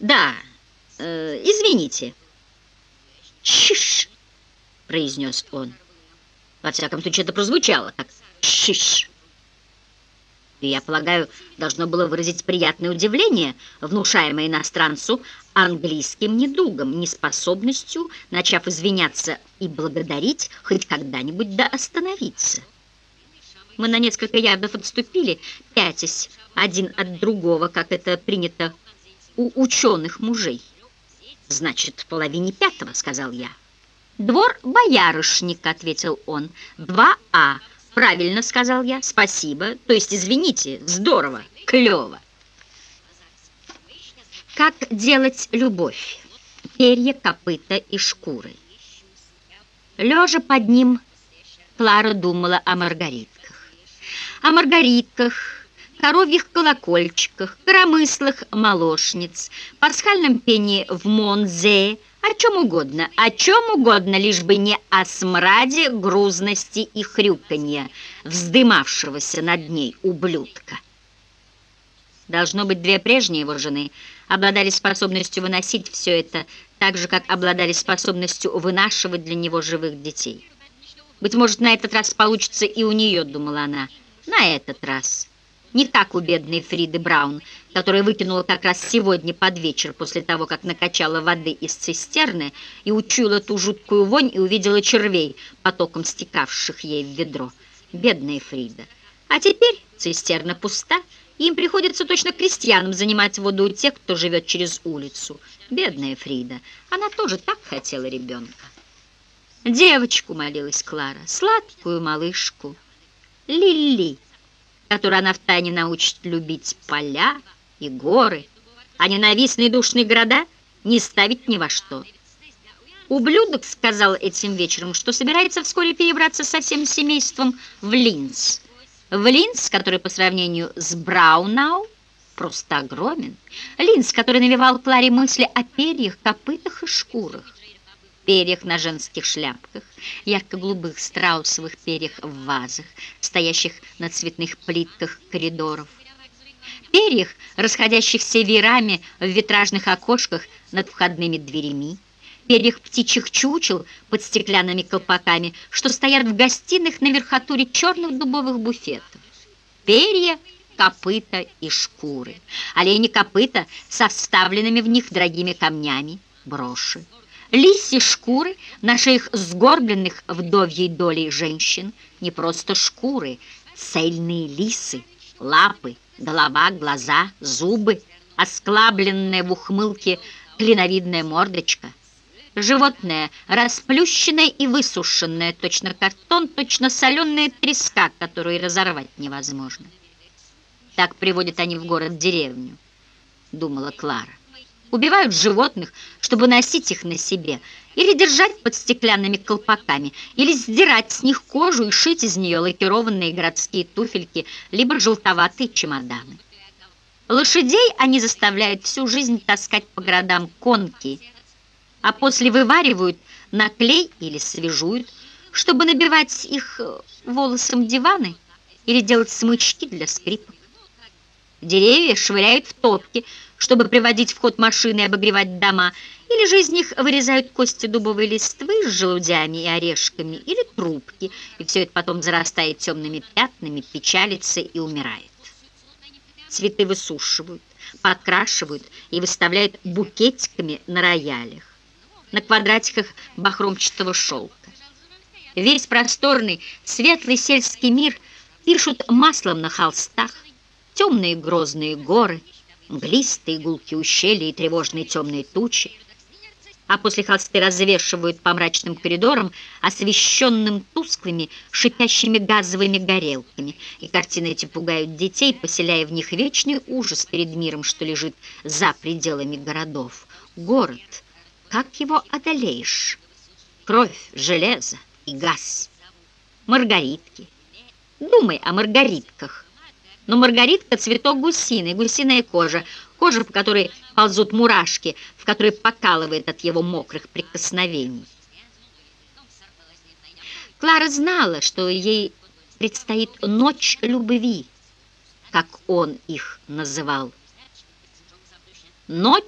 Да, э, извините. Чиш, произнес он. Во всяком случае, это прозвучало как чиш. И, я полагаю, должно было выразить приятное удивление, внушаемое иностранцу английским недугом, неспособностью, начав извиняться и благодарить, хоть когда-нибудь да остановиться. Мы на несколько ярдов отступили, пятясь один от другого, как это принято у ученых мужей. «Значит, в половине пятого», — сказал я. «Двор боярышник», — ответил он. «Два А». «Правильно», — сказал я. «Спасибо». То есть, извините, здорово, клево. Как делать любовь? Перья, копыта и шкуры. Лежа под ним, Клара думала о маргаритках. О маргаритках, коровьих колокольчиках, коромыслах молочниц, пасхальном пении в Монзе, о чем угодно, о чем угодно, лишь бы не о смраде, грузности и хрюканья, вздымавшегося над ней ублюдка. Должно быть, две прежние его жены обладали способностью выносить все это, так же, как обладали способностью вынашивать для него живых детей. Быть может, на этот раз получится и у нее, думала она, на этот раз. Не как у бедной Фриды Браун, которая выкинула как раз сегодня под вечер после того, как накачала воды из цистерны и учуяла ту жуткую вонь и увидела червей, потоком стекавших ей в ведро. Бедная Фрида. А теперь цистерна пуста, им приходится точно крестьянам занимать воду у тех, кто живет через улицу. Бедная Фрида. Она тоже так хотела ребенка. Девочку, молилась Клара, сладкую малышку. Лили которую она втайне научит любить поля и горы, а ненавистные душные города не ставить ни во что. Ублюдок сказал этим вечером, что собирается вскоре перебраться со всем семейством в Линц. В Линц, который по сравнению с Браунау просто огромен. Линц, который навевал Кларе мысли о перьях, копытах и шкурах перьях на женских шляпках, ярко-голубых страусовых перьях в вазах, стоящих на цветных плитках коридоров, перьях, расходящихся веерами в витражных окошках над входными дверями, перьях птичьих чучел под стеклянными колпаками, что стоят в гостиных на верхотуре черных дубовых буфетов. Перья, копыта и шкуры. Олени копыта со вставленными в них дорогими камнями, броши лисьи шкуры на шеях сгорбленных вдовьей долей женщин, не просто шкуры, цельные лисы, лапы, голова, глаза, зубы, осклабленная в ухмылке клиновидная мордочка. Животное, расплющенное и высушенное, точно картон, точно соленая треска, которую разорвать невозможно. Так приводят они в город-деревню, думала Клара убивают животных, чтобы носить их на себе, или держать под стеклянными колпаками, или сдирать с них кожу и шить из нее лакированные городские туфельки, либо желтоватые чемоданы. Лошадей они заставляют всю жизнь таскать по городам конки, а после вываривают на клей или свежуют, чтобы набивать их волосом диваны или делать смычки для скрипок. Деревья швыряют в топки, чтобы приводить в ход машины и обогревать дома, или же из них вырезают кости дубовой листвы с желудями и орешками, или трубки, и все это потом зарастает темными пятнами, печалится и умирает. Цветы высушивают, подкрашивают и выставляют букетиками на роялях, на квадратиках бахромчатого шелка. Весь просторный, светлый сельский мир пишут маслом на холстах, темные грозные горы, мглистые гулки ущелья и тревожные темные тучи, а после холсты развешивают по мрачным коридорам, освещенным тусклыми, шипящими газовыми горелками, и картины эти пугают детей, поселяя в них вечный ужас перед миром, что лежит за пределами городов. Город, как его одолеешь? Кровь, железо и газ. Маргаритки. Думай о маргаритках. Но маргаритка – цветок гусиной, гусиная кожа, кожа, по которой ползут мурашки, в которой покалывает от его мокрых прикосновений. Клара знала, что ей предстоит ночь любви, как он их называл. Ночь